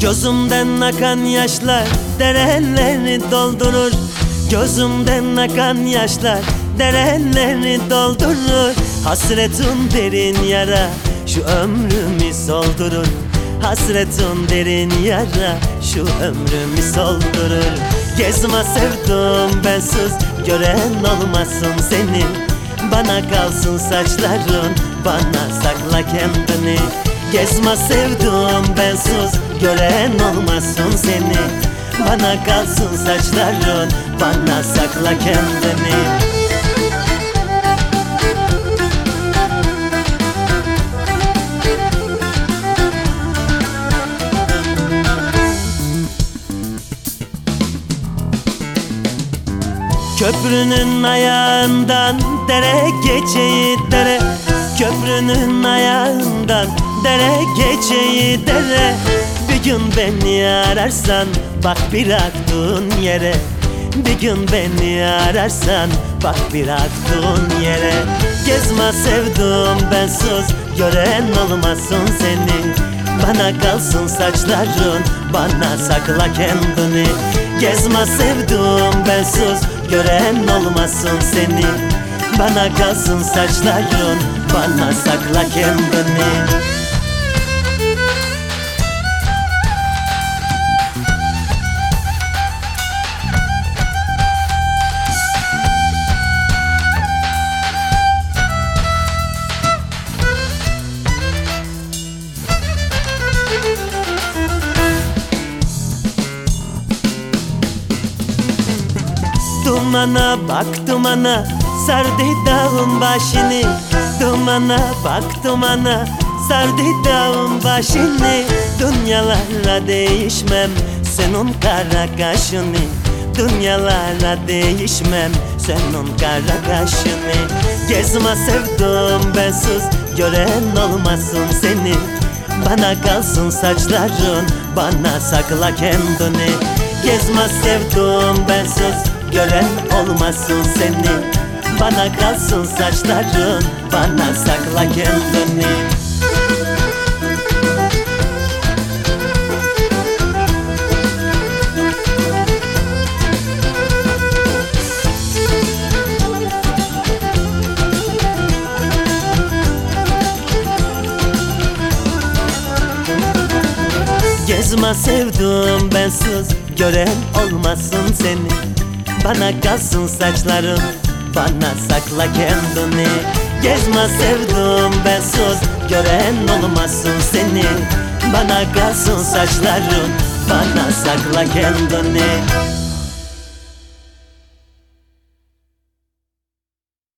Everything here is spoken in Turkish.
Gözümden akan yaşlar dereleri doldurur. Gözümden akan yaşlar dereleri doldurur. Hasretin derin yara şu ömrümü soldurur. Hasretin derin yara şu ömrümü soldurur Gezme sevdum bensiz gören olmasın seni. Bana kalsın saçların bana sakla kendini. Gezme sevdum bensiz gören olmasın seni. Bana kalsın saçların bana sakla kendini Köprünün ayağından dere geçeyi dere. Köprünün ayağından dere geçeyi dere. Bir gün beni ararsan bak bıraktığın yere. Bir gün beni ararsan bak bıraktığın yere. Gezme sevdum bensiz gören olmasın seni Bana kalsın saçların bana sakla kendini Gezme sevdum bensiz gören olmasın seni. Bana kalsın saçların bana sakla kendini Dumana bak dumana. Sardı dağın başını. Dumana bak dumana. Sardı dağın başını. Dünyalarla değişmem senin kara kaşını. Dünyalarla değişmem senin kara kaşını. Gezme sevdum bensiz gören olmasın seni. Bana kalsın saçların bana sakla kendini. Gezme sevdum bensiz gören olmasın seni. Bana kalsın saçların bana sakla kendini. Gezme sevdum bensiz gören olmasın seni Bana kalsın saçların bana sakla kendini. Gezme sevdum bensiz gören olmasın seni. Bana kalsın saçların bana sakla kendini